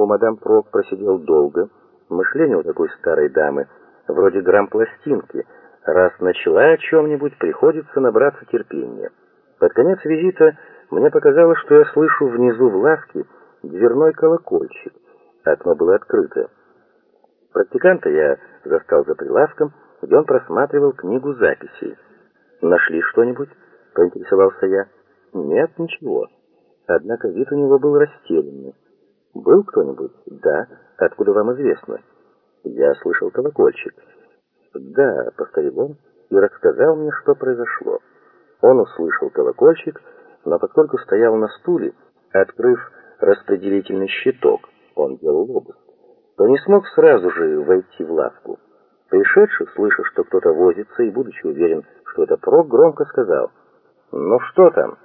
У мадам Прок просидел долго. Мышление у такой старой дамы вроде грамм-пластинки. Раз начала о чем-нибудь, приходится набраться терпения. Под конец визита мне показалось, что я слышу внизу в лавке дверной колокольчик. Окно было открыто. Практиканта я застал за прилавком, где он просматривал книгу записей. «Нашли что-нибудь?» — поинтересовался я. «Нет, ничего». Однако вид у него был растерянный. «Был кто-нибудь?» «Да. Откуда вам известно?» «Я слышал колокольчик». «Да», — повторил он и рассказал мне, что произошло. Он услышал колокольчик, но поскольку стоял на стуле, открыв распределительный щиток, он делал обыск, то не смог сразу же войти в лавку. Пришедший, слыша, что кто-то возится, и будучи уверен, что это прок, громко сказал, «Ну что там?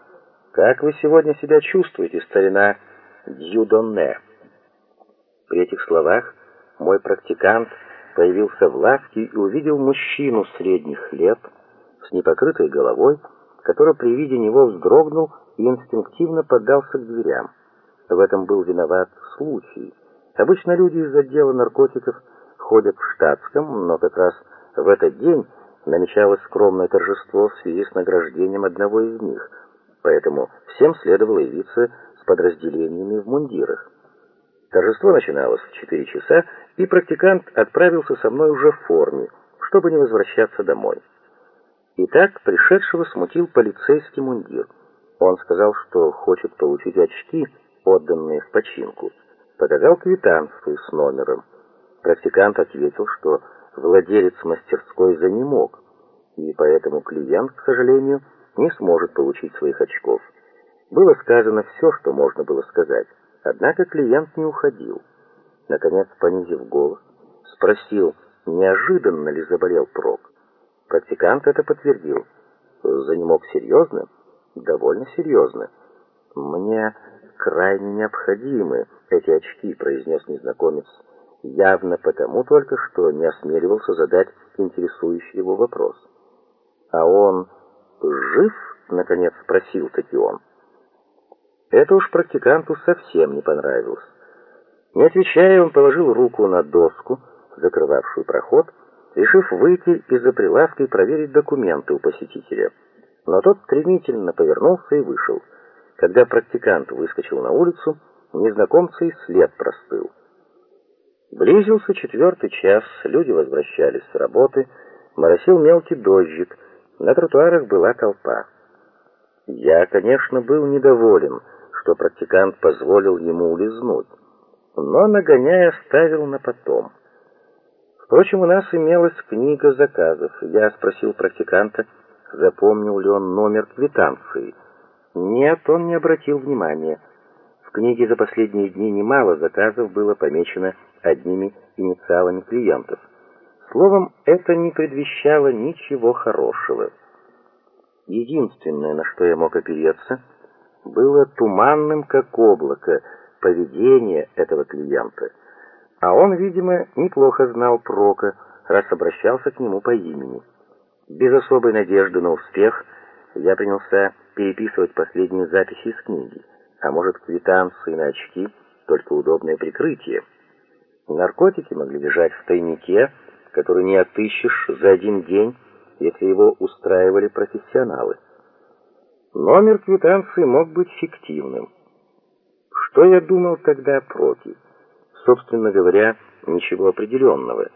Как вы сегодня себя чувствуете, старина Дьюдонне?» При этих словах мой практикант появился в лавке и увидел мужчину средних лет с непокрытой головой, который при виде него вздрогнул и инстинктивно поддался к дверям. В этом был виноват случай. Обычно люди из отдела наркотиков ходят в штатском, но как раз в этот день намечалось скромное торжество в связи с награждением одного из них, поэтому всем следовало явиться подразделениями в мундирах. Торжество начиналось в 4 часа, и практикант отправился со мной уже в форме, чтобы не возвращаться домой. Итак, пришедшего смутил полицейский мундир. Он сказал, что хочет получить очки, отданные в починку. Показал квитанцию с номером. Практикант ответил, что владелец мастерской занемог, и поэтому клиент, к сожалению, не сможет получить своих очков. Было сказано все, что можно было сказать. Однако клиент не уходил. Наконец, понизив голос, спросил, неожиданно ли заболел Прок. Практикант это подтвердил. Занемог серьезно? Довольно серьезно. Мне крайне необходимы эти очки, произнес незнакомец, явно потому только, что не осмеливался задать интересующий его вопрос. А он жив? наконец спросил таки он. Это уж практиканту совсем не понравилось. Не отвечая, он положил руку на доску, закрывавшую проход, решив выйти из-за прилавка и проверить документы у посетителя. Но тот стремительно повернулся и вышел. Когда практикант выскочил на улицу, незнакомца и след простыл. Близился четвертый час, люди возвращались с работы, моросил мелкий дождик, на тротуарах была толпа. Я, конечно, был недоволен, что практикант позволил ему улизнуть, но, нагоняя, ставил на потом. Впрочем, у нас имелась книга заказов. Я спросил практиканта, запомнил ли он номер квитанции. Нет, он не обратил внимания. В книге за последние дни немало заказов было помечено одними инициалами клиентов. Словом, это не предвещало ничего хорошего. Единственное, на что я мог опереться, было туманным, как облако, поведение этого клиента. А он, видимо, неплохо знал Прока, раз обращался к нему по имени. Без особой надежды на успех я принялся переписывать последние записи из книги, а может, квитанции на очки, только удобное прикрытие. Наркотики могли лежать в тайнике, который не отыщешь за один день, если его устраивали профессионалы. Номер квитанции мог быть фиктивным. Что я думал тогда Проке? Собственно говоря, ничего определенного.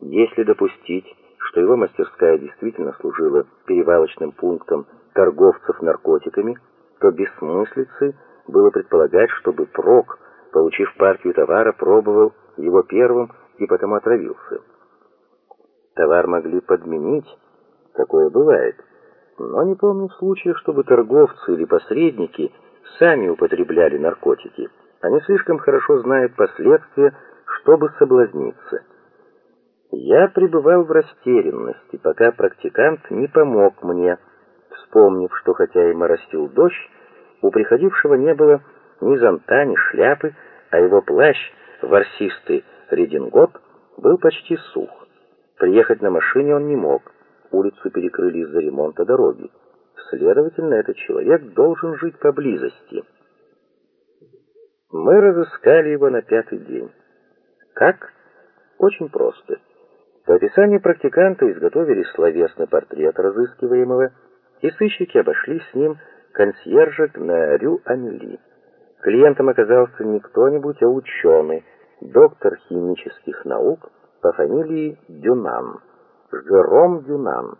Если допустить, что его мастерская действительно служила перевалочным пунктом торговцев наркотиками, то бессмыслицей было предполагать, чтобы Прок, получив партию товара, пробовал его первым и потом отравился. Товар могли подменить, такое бывает, но не помню случая, чтобы торговцы или посредники сами употребляли наркотики. Они слишком хорошо знают последствия, чтобы соблазниться. Я пребывал в растерянности, пока практикант не помог мне, вспомнив, что хотя и моросил дождь, у приходившего не было ни зонта, ни шляпы, а его плащ, ворсистый редингот, был почти сух. Приехать на машине он не мог. Улицу перекрыли из-за ремонта дороги. Следовательно, этот человек должен жить поблизости. Мы разыскали его на пятый день. Как? Очень просто. По описанию практиканта изготовили словесный портрет разыскиваемого, и сыщики обошли с ним консьержек на Рю-Амели. Клиентом оказался не кто-нибудь, а ученый, доктор химических наук по фамилии Дюнан, Жером Дюнан.